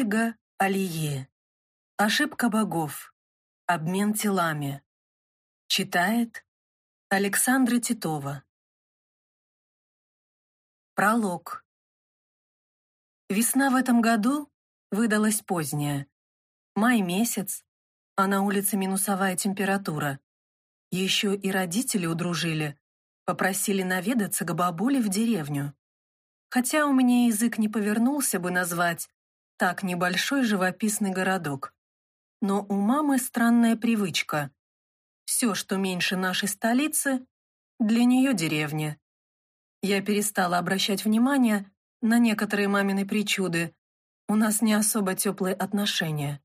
Ольга Алие. Ошибка богов. Обмен телами. Читает Александра Титова. Пролог. Весна в этом году выдалась поздняя. Май месяц, а на улице минусовая температура. Еще и родители удружили, попросили наведаться к бабуле в деревню. Хотя у меня язык не повернулся бы назвать так небольшой живописный городок. Но у мамы странная привычка. Все, что меньше нашей столицы, для нее деревня. Я перестала обращать внимание на некоторые мамины причуды. У нас не особо теплые отношения.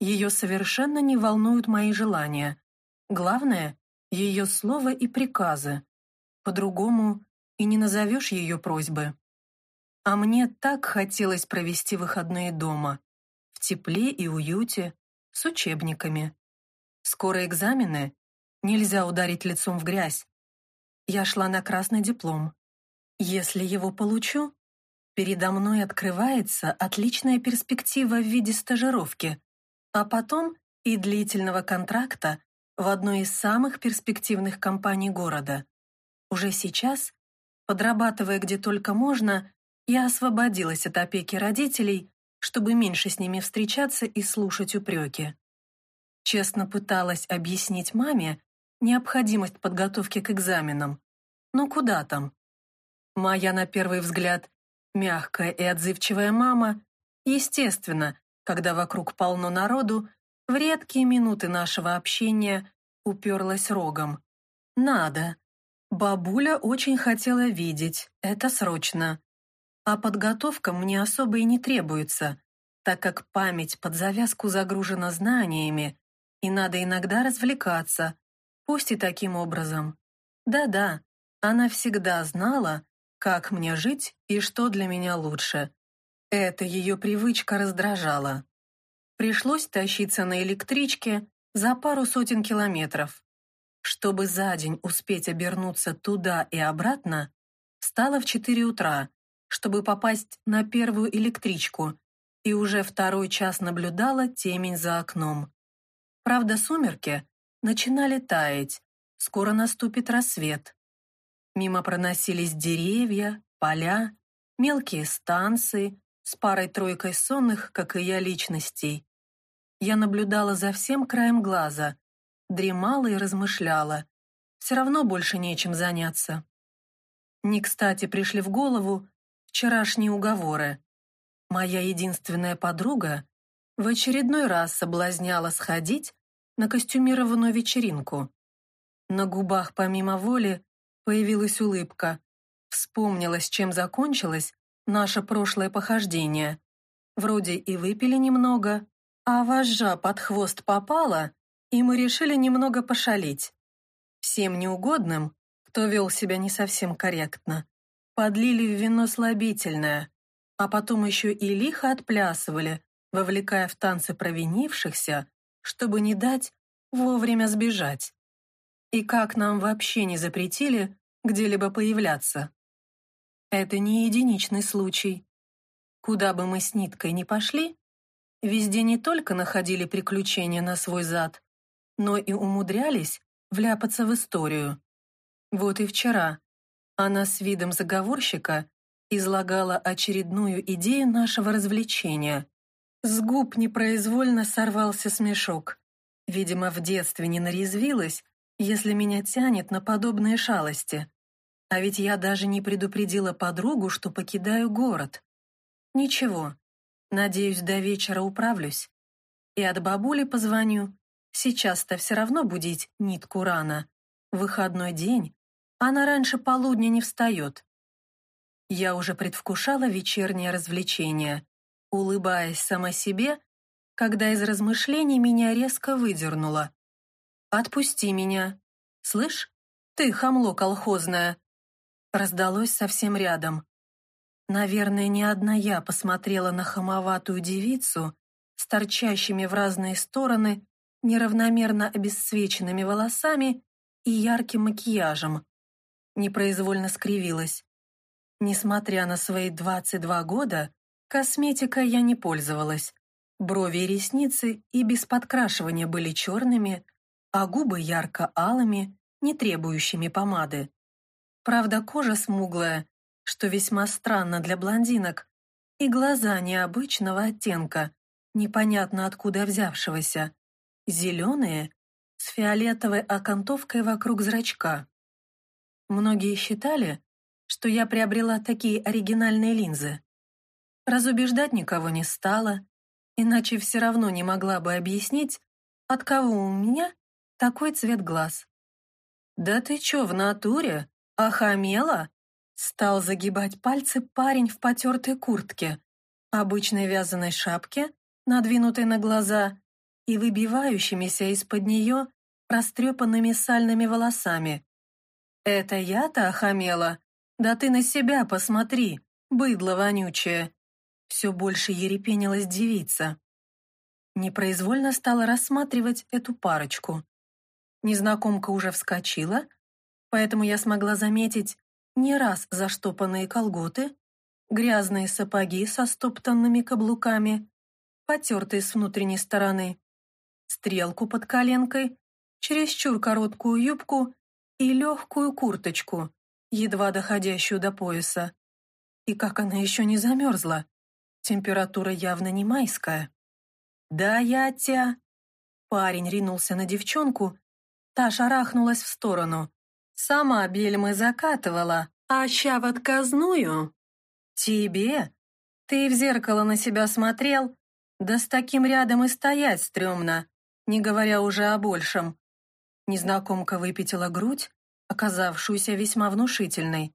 Ее совершенно не волнуют мои желания. Главное — ее слово и приказы. По-другому и не назовешь ее просьбы. А мне так хотелось провести выходные дома, в тепле и уюте, с учебниками. Скоро экзамены, нельзя ударить лицом в грязь. Я шла на красный диплом. Если его получу, передо мной открывается отличная перспектива в виде стажировки, а потом и длительного контракта в одной из самых перспективных компаний города. Уже сейчас, подрабатывая где только можно, я освободилась от опеки родителей, чтобы меньше с ними встречаться и слушать упреки. Честно пыталась объяснить маме необходимость подготовки к экзаменам. Но куда там? Моя, на первый взгляд, мягкая и отзывчивая мама, естественно, когда вокруг полно народу, в редкие минуты нашего общения уперлась рогом. «Надо. Бабуля очень хотела видеть, это срочно. А подготовка мне особо и не требуется, так как память под завязку загружена знаниями, и надо иногда развлекаться, пусть и таким образом. Да-да, она всегда знала, как мне жить и что для меня лучше. Эта ее привычка раздражала. Пришлось тащиться на электричке за пару сотен километров. Чтобы за день успеть обернуться туда и обратно, встала в 4 утра, чтобы попасть на первую электричку, и уже второй час наблюдала темень за окном. Правда, сумерки начинали таять, скоро наступит рассвет. Мимо проносились деревья, поля, мелкие станции с парой-тройкой сонных, как и я, личностей. Я наблюдала за всем краем глаза, дремала и размышляла. Все равно больше нечем заняться. Не кстати пришли в голову вчерашние уговоры. Моя единственная подруга в очередной раз соблазняла сходить на костюмированную вечеринку. На губах помимо воли появилась улыбка. Вспомнилось, чем закончилось наше прошлое похождение. Вроде и выпили немного, а вожжа под хвост попала, и мы решили немного пошалить. Всем неугодным, кто вел себя не совсем корректно, Подлили в вино слабительное, а потом еще и лихо отплясывали, вовлекая в танцы провинившихся, чтобы не дать вовремя сбежать. И как нам вообще не запретили где-либо появляться? Это не единичный случай. Куда бы мы с Ниткой ни пошли, везде не только находили приключения на свой зад, но и умудрялись вляпаться в историю. Вот и вчера она с видом заговорщика излагала очередную идею нашего развлечения. С губ непроизвольно сорвался смешок. Видимо, в детстве не нарезвилась, если меня тянет на подобные шалости. А ведь я даже не предупредила подругу, что покидаю город. Ничего, надеюсь, до вечера управлюсь. И от бабули позвоню. Сейчас-то все равно будить нитку рано. Выходной день, она раньше полудня не встает. Я уже предвкушала вечернее развлечение, улыбаясь сама себе, когда из размышлений меня резко выдернуло. «Отпусти меня! Слышь, ты хамло колхозное!» Раздалось совсем рядом. Наверное, не одна я посмотрела на хамоватую девицу с торчащими в разные стороны, неравномерно обесцвеченными волосами и ярким макияжем непроизвольно скривилась. Несмотря на свои 22 года, Косметикой я не пользовалась. Брови и ресницы и без подкрашивания были черными, а губы ярко-алыми, не требующими помады. Правда, кожа смуглая, что весьма странно для блондинок, и глаза необычного оттенка, непонятно откуда взявшегося, зеленые, с фиолетовой окантовкой вокруг зрачка. Многие считали, что я приобрела такие оригинальные линзы. Разубеждать никого не стала, иначе все равно не могла бы объяснить, от кого у меня такой цвет глаз. «Да ты чё, в натуре? Охамела?» Стал загибать пальцы парень в потертой куртке, обычной вязаной шапке, надвинутой на глаза, и выбивающимися из-под нее растрепанными сальными волосами. «Это я-то охамела? Да ты на себя посмотри, быдло вонючее!» Все больше ерепенилась девица. Непроизвольно стала рассматривать эту парочку. Незнакомка уже вскочила, поэтому я смогла заметить не раз заштопанные колготы, грязные сапоги со стоптанными каблуками, потертые с внутренней стороны, стрелку под коленкой, чересчур короткую юбку и легкую курточку, едва доходящую до пояса. И как она еще не замерзла? Температура явно не майская. «Да я тя...» Парень ринулся на девчонку, та шарахнулась в сторону. «Сама бельмы закатывала, а ща в отказную?» «Тебе? Ты в зеркало на себя смотрел? Да с таким рядом и стоять стрёмно, не говоря уже о большем». Незнакомка выпятила грудь, оказавшуюся весьма внушительной.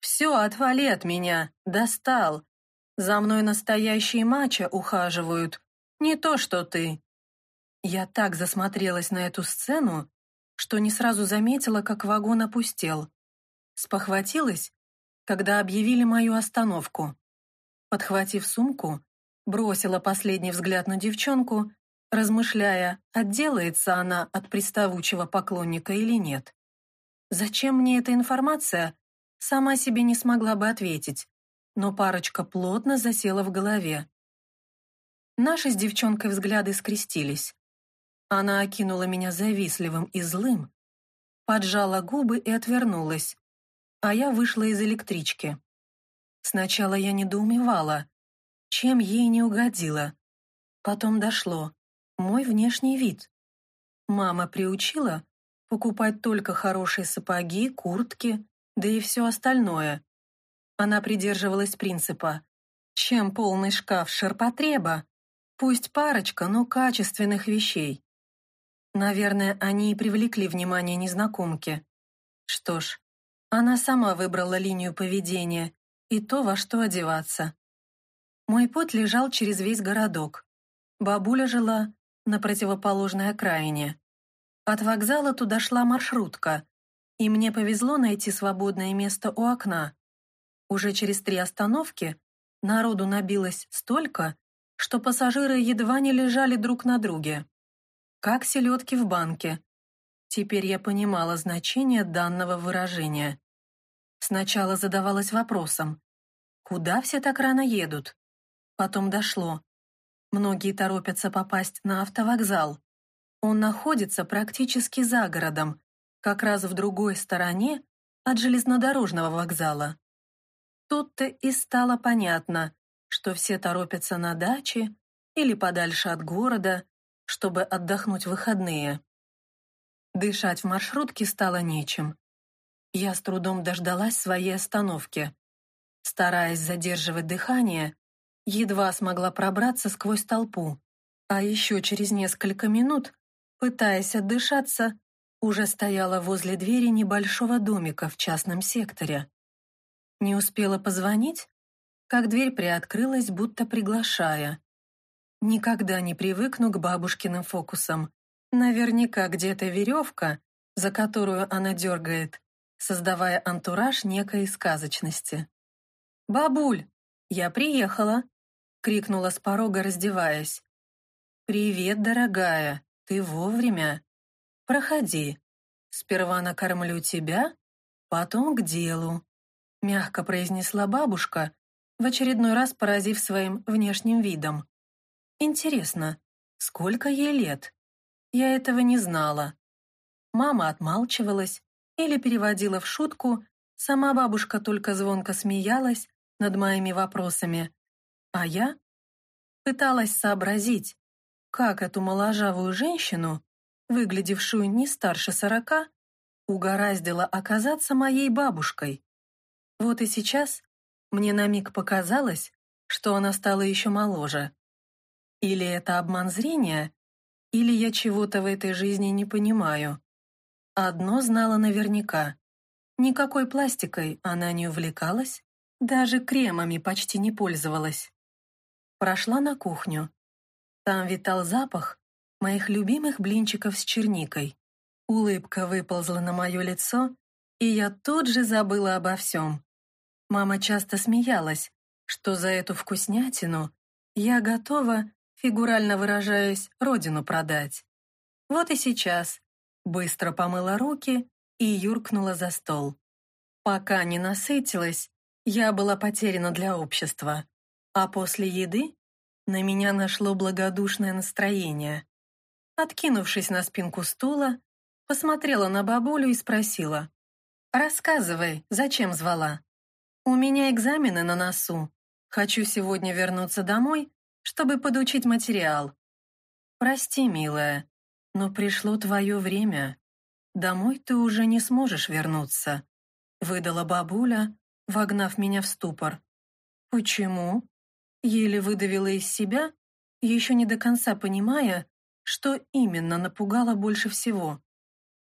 «Все, отвали от меня, достал. За мной настоящие мачо ухаживают, не то что ты. Я так засмотрелась на эту сцену, что не сразу заметила, как вагон опустел. Спохватилась, когда объявили мою остановку. Подхватив сумку, бросила последний взгляд на девчонку, размышляя, отделается она от приставучего поклонника или нет. Зачем мне эта информация, сама себе не смогла бы ответить но парочка плотно засела в голове. Наши с девчонкой взгляды скрестились. Она окинула меня завистливым и злым, поджала губы и отвернулась, а я вышла из электрички. Сначала я недоумевала, чем ей не угодила. Потом дошло. Мой внешний вид. Мама приучила покупать только хорошие сапоги, куртки, да и все остальное. Она придерживалась принципа «Чем полный шкаф ширпотреба? Пусть парочка, но качественных вещей». Наверное, они и привлекли внимание незнакомки. Что ж, она сама выбрала линию поведения и то, во что одеваться. Мой путь лежал через весь городок. Бабуля жила на противоположной окраине. От вокзала туда шла маршрутка, и мне повезло найти свободное место у окна. Уже через три остановки народу набилось столько, что пассажиры едва не лежали друг на друге. Как селедки в банке. Теперь я понимала значение данного выражения. Сначала задавалась вопросом, куда все так рано едут? Потом дошло. Многие торопятся попасть на автовокзал. Он находится практически за городом, как раз в другой стороне от железнодорожного вокзала. Тут-то и стало понятно, что все торопятся на даче или подальше от города, чтобы отдохнуть в выходные. Дышать в маршрутке стало нечем. Я с трудом дождалась своей остановки. Стараясь задерживать дыхание, едва смогла пробраться сквозь толпу, а еще через несколько минут, пытаясь отдышаться, уже стояла возле двери небольшого домика в частном секторе. Не успела позвонить, как дверь приоткрылась, будто приглашая. Никогда не привыкну к бабушкиным фокусам. Наверняка где-то веревка, за которую она дергает, создавая антураж некой сказочности. «Бабуль, я приехала!» — крикнула с порога, раздеваясь. «Привет, дорогая, ты вовремя. Проходи. Сперва накормлю тебя, потом к делу» мягко произнесла бабушка, в очередной раз поразив своим внешним видом. Интересно, сколько ей лет? Я этого не знала. Мама отмалчивалась или переводила в шутку, сама бабушка только звонко смеялась над моими вопросами, а я пыталась сообразить, как эту моложавую женщину, выглядевшую не старше сорока, угораздило оказаться моей бабушкой. Вот и сейчас мне на миг показалось, что она стала еще моложе. Или это обман зрения, или я чего-то в этой жизни не понимаю. Одно знала наверняка. Никакой пластикой она не увлекалась, даже кремами почти не пользовалась. Прошла на кухню. Там витал запах моих любимых блинчиков с черникой. Улыбка выползла на мое лицо, и я тут же забыла обо всем. Мама часто смеялась, что за эту вкуснятину я готова, фигурально выражаясь, родину продать. Вот и сейчас быстро помыла руки и юркнула за стол. Пока не насытилась, я была потеряна для общества, а после еды на меня нашло благодушное настроение. Откинувшись на спинку стула, посмотрела на бабулю и спросила, «Рассказывай, зачем звала?» «У меня экзамены на носу. Хочу сегодня вернуться домой, чтобы подучить материал». «Прости, милая, но пришло твое время. Домой ты уже не сможешь вернуться», — выдала бабуля, вогнав меня в ступор. «Почему?» Еле выдавила из себя, еще не до конца понимая, что именно напугало больше всего.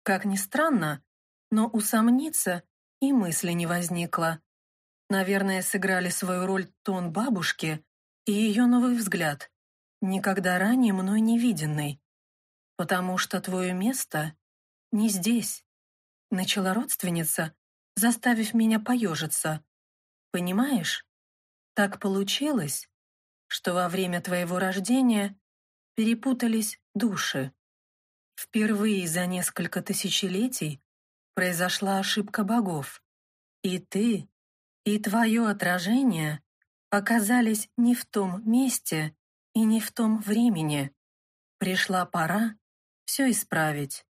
Как ни странно, но усомниться и мысли не возникло. Наверное, сыграли свою роль тон бабушки и ее новый взгляд, никогда ранее мной не виденный. «Потому что твое место не здесь», — начала родственница, заставив меня поежиться. «Понимаешь, так получилось, что во время твоего рождения перепутались души. Впервые за несколько тысячелетий произошла ошибка богов, и ты и твое отражение оказались не в том месте и не в том времени. Пришла пора все исправить.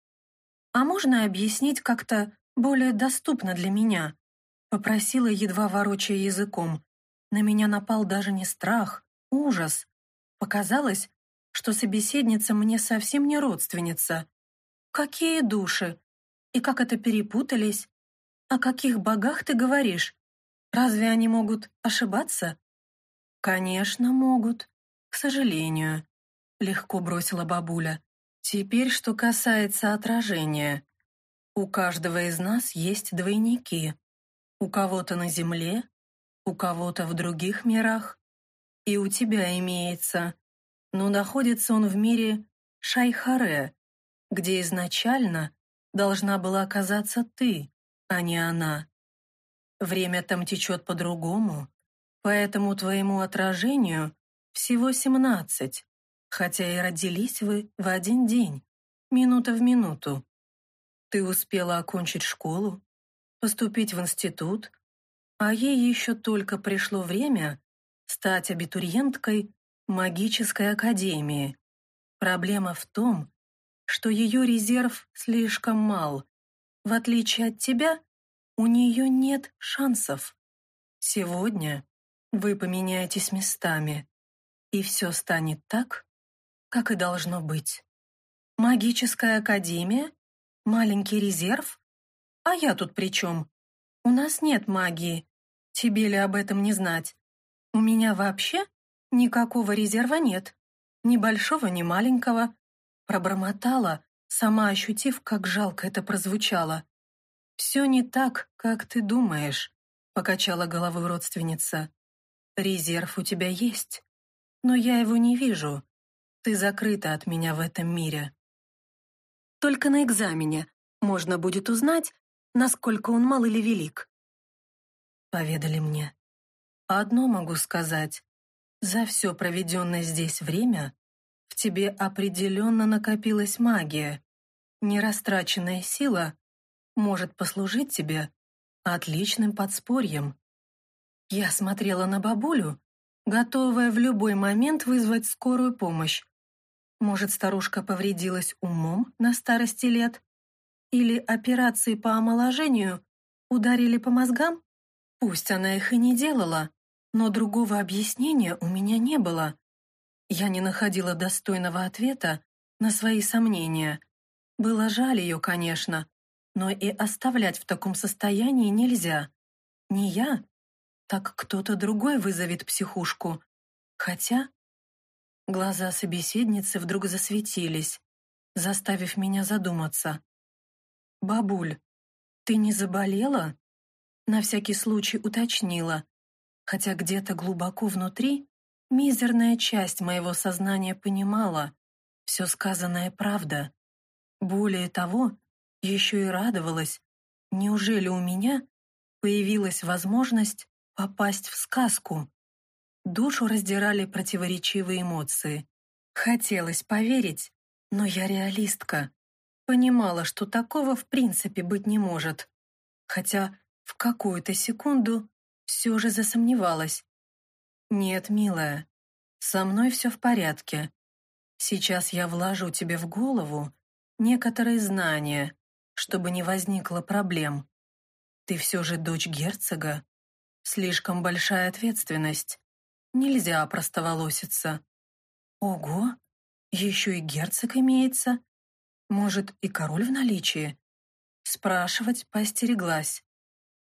А можно объяснить как-то более доступно для меня? Попросила, едва ворочая языком. На меня напал даже не страх, ужас. Показалось, что собеседница мне совсем не родственница. Какие души? И как это перепутались? О каких богах ты говоришь? Разве они могут ошибаться? Конечно, могут. К сожалению, легко бросила бабуля. Теперь, что касается отражения. У каждого из нас есть двойники. У кого-то на Земле, у кого-то в других мирах. И у тебя имеется. Но находится он в мире Шайхаре, где изначально должна была оказаться ты, а не она. Время там течет по-другому, поэтому твоему отражению всего семнадцать, хотя и родились вы в один день, минута в минуту. Ты успела окончить школу, поступить в институт, а ей еще только пришло время стать абитуриенткой магической академии. Проблема в том, что ее резерв слишком мал. В отличие от тебя, у нее нет шансов. Сегодня вы поменяетесь местами, и все станет так, как и должно быть. Магическая академия? Маленький резерв? А я тут при чем? У нас нет магии. Тебе ли об этом не знать? У меня вообще никакого резерва нет. Ни большого, ни маленького. Пробормотала, сама ощутив, как жалко это прозвучало. «Все не так, как ты думаешь», — покачала головой родственница. «Резерв у тебя есть, но я его не вижу. Ты закрыта от меня в этом мире». Только на экзамене можно будет узнать, насколько он мал или велик. Поведали мне. Одно могу сказать. За все проведенное здесь время в тебе определенно накопилась магия. Нерастраченная сила может послужить тебе отличным подспорьем. Я смотрела на бабулю, готовая в любой момент вызвать скорую помощь. Может, старушка повредилась умом на старости лет? Или операции по омоложению ударили по мозгам? Пусть она их и не делала, но другого объяснения у меня не было. Я не находила достойного ответа на свои сомнения. Было жаль ее, конечно, но и оставлять в таком состоянии нельзя. Не я, так кто-то другой вызовет психушку. Хотя... Глаза собеседницы вдруг засветились, заставив меня задуматься. «Бабуль, ты не заболела?» На всякий случай уточнила, хотя где-то глубоко внутри мизерная часть моего сознания понимала, все сказанное правда. Более того, еще и радовалась, неужели у меня появилась возможность попасть в сказку? Душу раздирали противоречивые эмоции. Хотелось поверить, но я реалистка. Понимала, что такого в принципе быть не может. Хотя в какую-то секунду все же засомневалась. «Нет, милая, со мной все в порядке. Сейчас я вложу тебе в голову некоторые знания, чтобы не возникло проблем. Ты все же дочь герцога. Слишком большая ответственность. Нельзя опростоволоситься. Ого, еще и герцог имеется. Может, и король в наличии? Спрашивать поостереглась,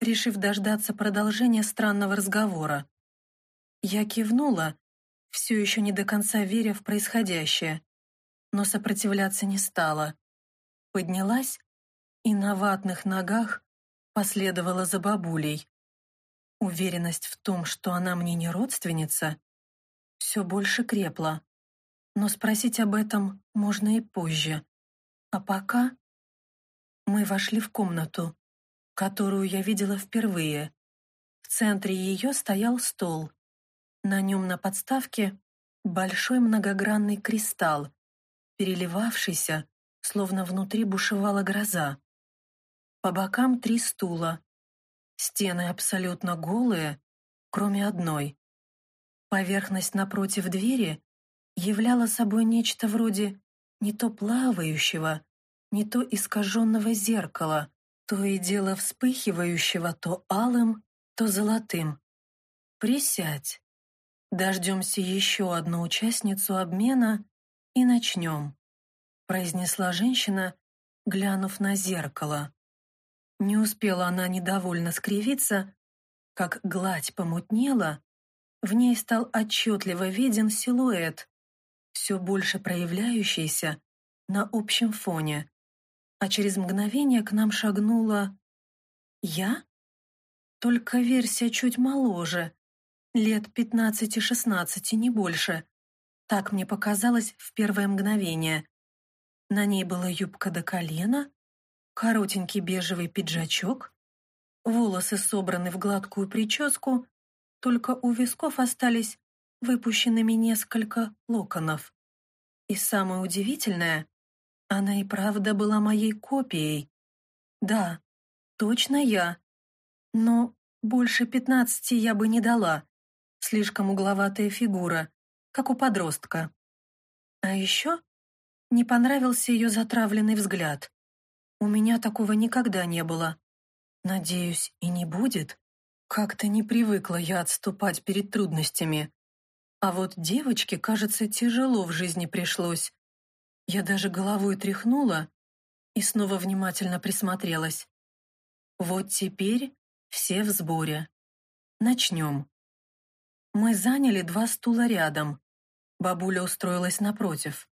решив дождаться продолжения странного разговора. Я кивнула, все еще не до конца веря в происходящее, но сопротивляться не стала. Поднялась и на ватных ногах последовала за бабулей. Уверенность в том, что она мне не родственница, все больше крепла. Но спросить об этом можно и позже. А пока мы вошли в комнату, которую я видела впервые. В центре ее стоял стол. На нем на подставке большой многогранный кристалл, переливавшийся, словно внутри бушевала гроза. По бокам три стула. Стены абсолютно голые, кроме одной. Поверхность напротив двери являла собой нечто вроде не то плавающего, не то искаженного зеркала, то и дело вспыхивающего то алым, то золотым. «Присядь. Дождемся еще одну участницу обмена и начнем», произнесла женщина, глянув на зеркало. Не успела она недовольно скривиться, как гладь помутнела, в ней стал отчетливо виден силуэт, все больше проявляющийся на общем фоне. А через мгновение к нам шагнула... Я? Только версия чуть моложе, лет пятнадцати-шестнадцати, не больше. Так мне показалось в первое мгновение. На ней была юбка до колена, коротенький бежевый пиджачок, волосы собраны в гладкую прическу, только у висков остались выпущенными несколько локонов. И самое удивительное, она и правда была моей копией. Да, точно я. Но больше пятнадцати я бы не дала. Слишком угловатая фигура, как у подростка. А еще не понравился ее затравленный взгляд. У меня такого никогда не было. Надеюсь, и не будет. Как-то не привыкла я отступать перед трудностями. А вот девочке, кажется, тяжело в жизни пришлось. Я даже головой тряхнула и снова внимательно присмотрелась. Вот теперь все в сборе. Начнем. Мы заняли два стула рядом. Бабуля устроилась напротив.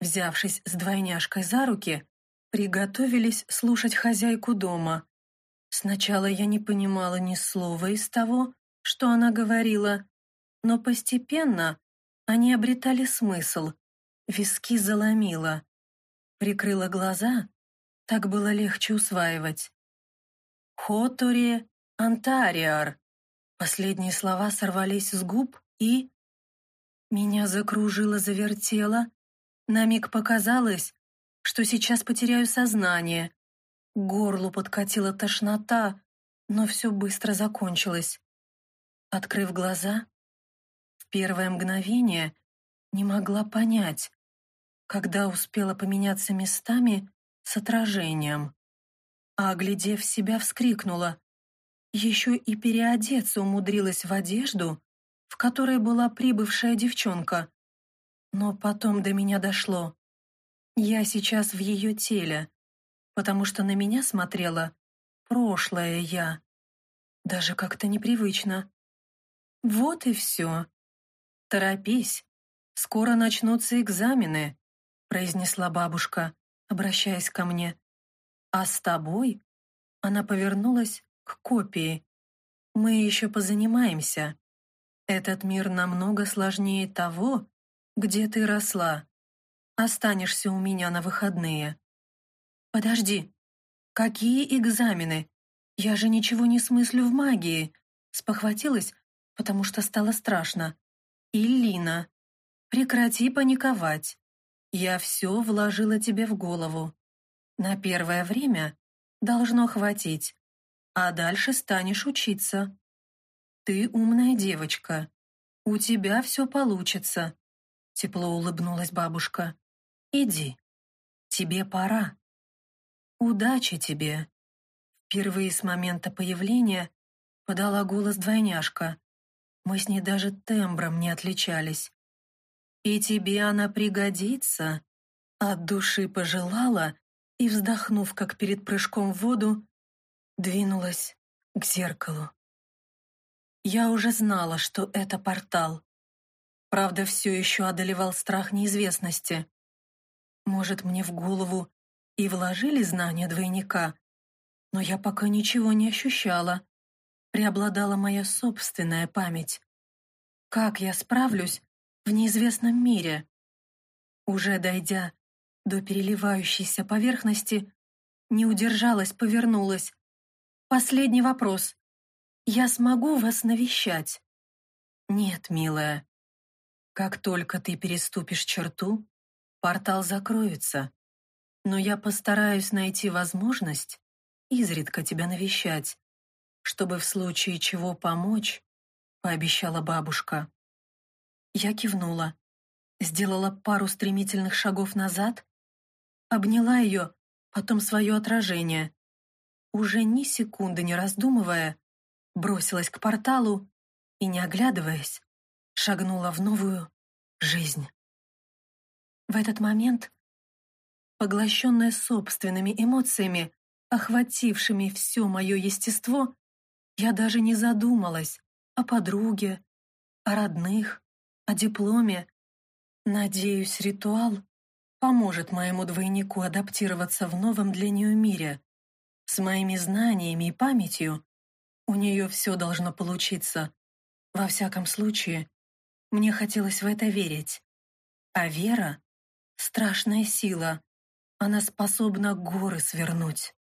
Взявшись с двойняшкой за руки, приготовились слушать хозяйку дома. Сначала я не понимала ни слова из того, что она говорила, но постепенно они обретали смысл. Виски заломила. Прикрыла глаза, так было легче усваивать. «Хоторе антариар». Последние слова сорвались с губ и... Меня закружило-завертело. На миг показалось, что сейчас потеряю сознание. К горлу подкатила тошнота, но все быстро закончилось. Открыв глаза, в первое мгновение не могла понять, когда успела поменяться местами с отражением. А, оглядев себя, вскрикнула. Еще и переодеться умудрилась в одежду, в которой была прибывшая девчонка. Но потом до меня дошло. Я сейчас в ее теле, потому что на меня смотрела прошлое я. Даже как-то непривычно. Вот и все. Торопись, скоро начнутся экзамены, произнесла бабушка, обращаясь ко мне. А с тобой? Она повернулась к копии. Мы еще позанимаемся. Этот мир намного сложнее того, где ты росла. Останешься у меня на выходные. Подожди, какие экзамены? Я же ничего не смыслю в магии. Спохватилась, потому что стало страшно. Илина, прекрати паниковать. Я все вложила тебе в голову. На первое время должно хватить, а дальше станешь учиться. Ты умная девочка. У тебя все получится. Тепло улыбнулась бабушка. Иди. Тебе пора. Удачи тебе. Впервые с момента появления подала голос двойняшка. Мы с ней даже тембром не отличались. «И тебе она пригодится?» От души пожелала и, вздохнув, как перед прыжком в воду, двинулась к зеркалу. Я уже знала, что это портал. Правда, все еще одолевал страх неизвестности. Может, мне в голову и вложили знания двойника, но я пока ничего не ощущала. Преобладала моя собственная память. Как я справлюсь в неизвестном мире? Уже дойдя до переливающейся поверхности, не удержалась, повернулась. Последний вопрос. Я смогу вас навещать? Нет, милая. Как только ты переступишь черту, портал закроется. Но я постараюсь найти возможность изредка тебя навещать, чтобы в случае чего помочь, пообещала бабушка. Я кивнула, сделала пару стремительных шагов назад, обняла ее, потом свое отражение. Уже ни секунды не раздумывая, бросилась к порталу и, не оглядываясь, шагнула в новую жизнь. В этот момент, поглощенная собственными эмоциями, охватившими все мое естество, я даже не задумалась о подруге, о родных, о дипломе. Надеюсь, ритуал поможет моему двойнику адаптироваться в новом для нее мире. С моими знаниями и памятью у нее все должно получиться. Во всяком случае, мне хотелось в это верить. А вера — страшная сила. Она способна горы свернуть.